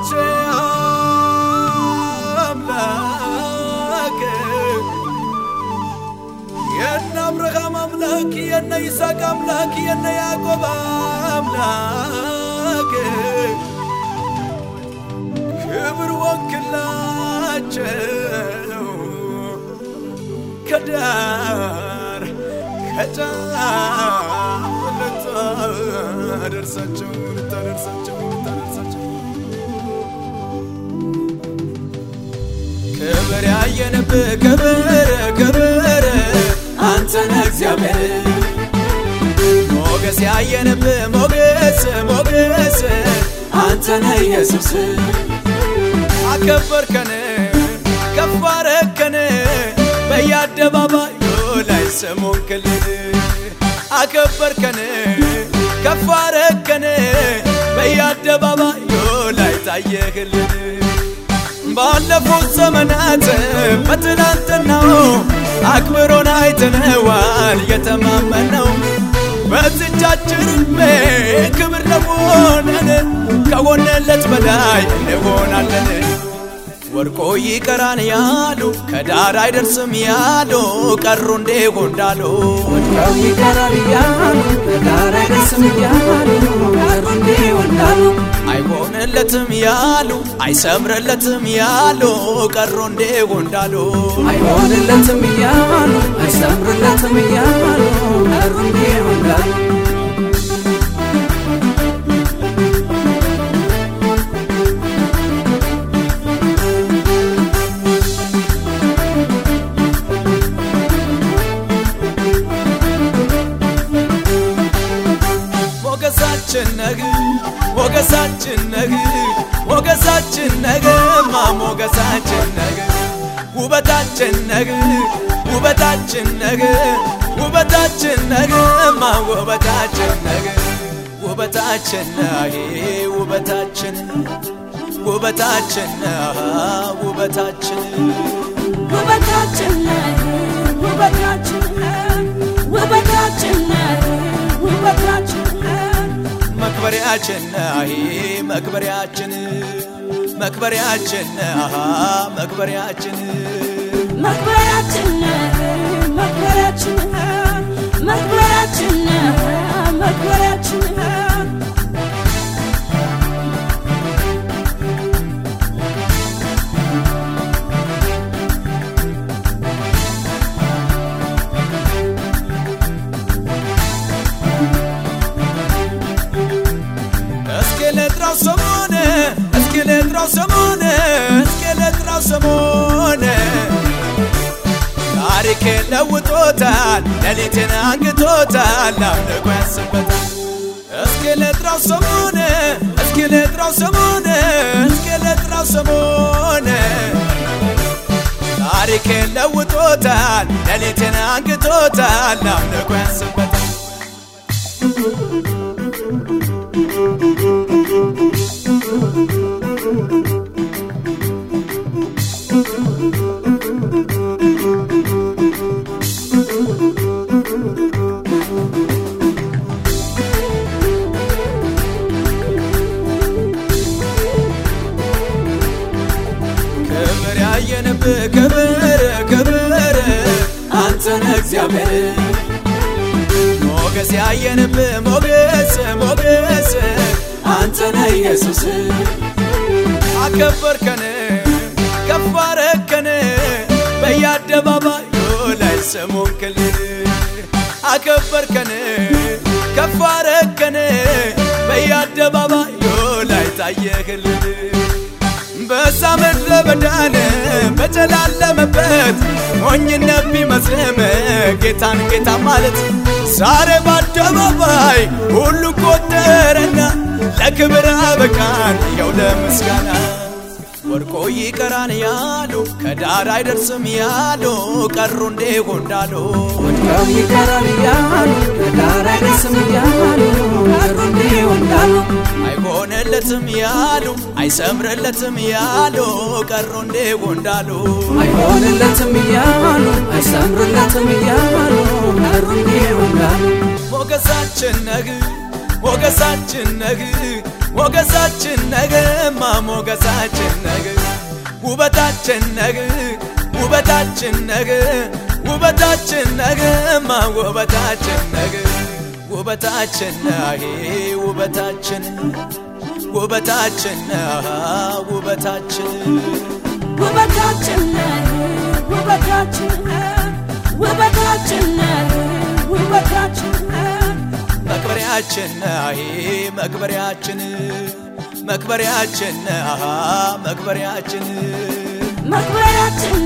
የአባቶቼ አምላክ የነ አብርሃም አምላክ የነ ይስሐቅ አምላክ የነ ያዕቆብ አምላክ ክብር ወክላቸው ከዳር ከጫፍ ልታደርሳቸው ልታደርሳቸው ልታደርሳቸው ያየንብህ ክብር ክብር አንተነ እግዚአብሔር። ሞገስ ያየንብህ ሞገስ ሞገስ አንተነ ኢየሱስ። አከበርከን ከፍ አረከን በየአደባባዩ ላይ ስሙን አከበርከን ከፍ አረከን ባለፉት ዘመናት በትናንትናው አክብሮን አይተነዋል የተማመነው በዝቻችን ዕድሜ ክብር ለሆነን ከሆነለት በላይ እንሆናለን። ወርቆ ይቀራን ያሉ ከዳር አይደርስም ያሉ ቀሩ እንዴሁ እንዳሉ ወድቀው ይቀራል እያሉ ከዳር አይደርስም እያሉ ያሉ አይሰምርለትም ያሉ ቀሩ እንዴሁ እንዳሉ አይሆንለትም እያሉ አይሰምርለትም እያሉ ቀሩ እንዲሁ እንዳሉ ሞገሳችን ነግ ሞገሳችን ነግ ሞገሳችን ነገማ ሞገሳችን ነግ ውበታችን ነግ ውበታችን ነግ ውበታችን ነገማ ውበታችን ነግ ውበታችን ነህ ውበታችን ውበታችን ነህ ውበታችን። ውበታችን ነህ ውበታችን ነህ ውበታችን ነህ መክበሪያችን ነህ መክበሪያችን መክበሪያችን ነህ መክበሪያችን። መክበሪያችን ነህ ልጥራው ስሙን እስኪ ልጥራው ስሙን ታሪኬን ለውጦታል ሌሊቴን አንግቶታል አምልኮ ያስበታል እስኪ ልጥራው ስሙን እስኪ ልጥራው ስሙን እስኪ ልጥራው ስሙን ታሪኬን ለውጦታል ሌሊቴን አንግቶታል አምልኮ ያስበታል ክብር ያየንብህ ክብር ክብር አንተነ እግዚአብሔር። ሞገስ ያየንብህ ሞገስ ሞገስ አንተነ ኢየሱስ። አከበርከን ከፍ አረከን በየአደባባዩ ላይ ስሙን ክልል አከበርከን ከፍ በየአደባባዩ ላይ ታየህልን። በዛ ምድረ በዳን በጨላለመበት ሞኝነት ቢመስልም ጌታን ጌታ ማለት ዛሬ በአደባባይ ሁሉ ቆጠረና ለክብር አበቃን። ይኸው ለምስጋና ወድቆ ይቀራን ያሉ ከዳር አይደርስም ያሉ ቀሩ እንዴሁ እንዳሉ ወድቀው ይቀራል እያሉ ከዳር አይደርስም እያሉ ቀሩ እንዲሁ እንዳሉ አይሆንለትም ያሉ አይሰምርለትም ያሉ ቀሩ እንዴሁ እንዳሉ አይሆንለትም እያሉ አይሰምርለትም እያሉ ቀሩ እንዲሁ እንዳሉ ሞገሳችን ነህ ሞገሳችን ነህ ሞገሳችን ነገማ ሞገሳችን ነገ ውበታችን ነገ ውበታችን ነገ ውበታችን ነገማ ውበታችን ነገ ውበታችን አሄ ውበታችን ውበታችን ውበታችን። ውበታችን ውበታችን ውበታችን መክበሪያችን መክበሪያችን መክበሪያችን መክበሪያችን መክበሪያችን መክበሪያችን